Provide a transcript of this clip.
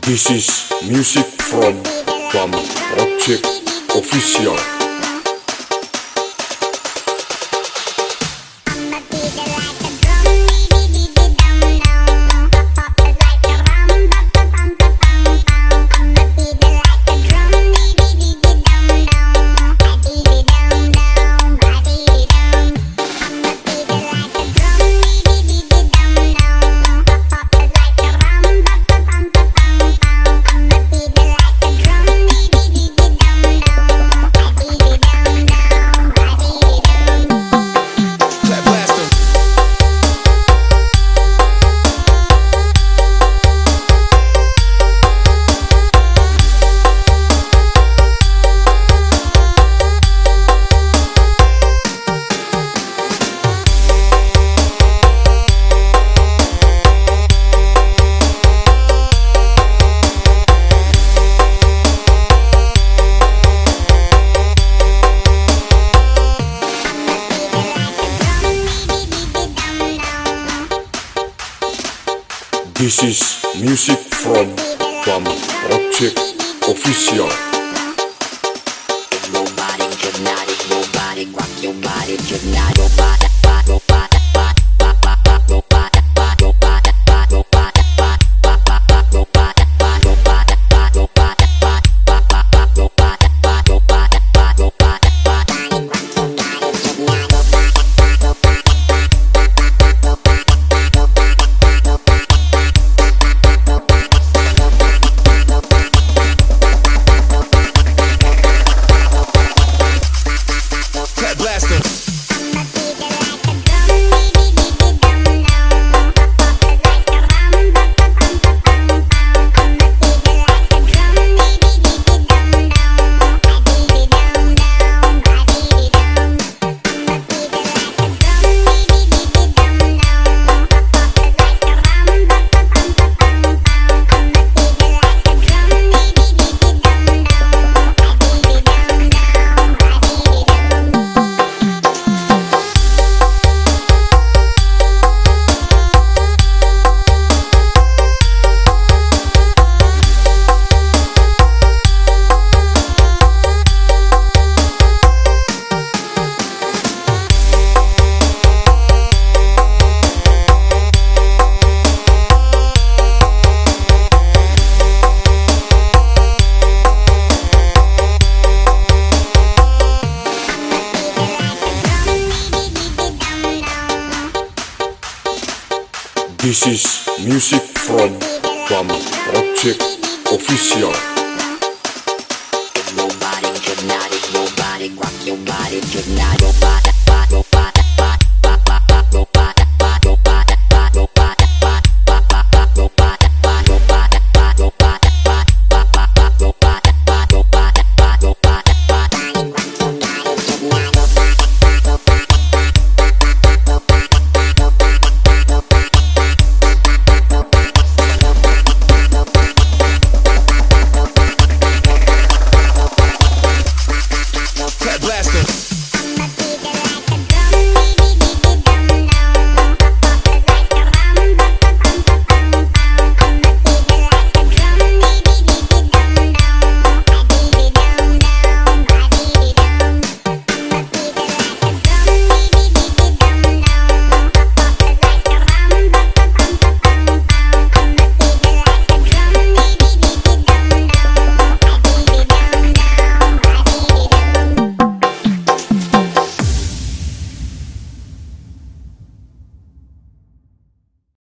This is music from Bam Project Official. This is music from Bam Project Official. Rock your body, This is music from Bam Project Official. Rock your body,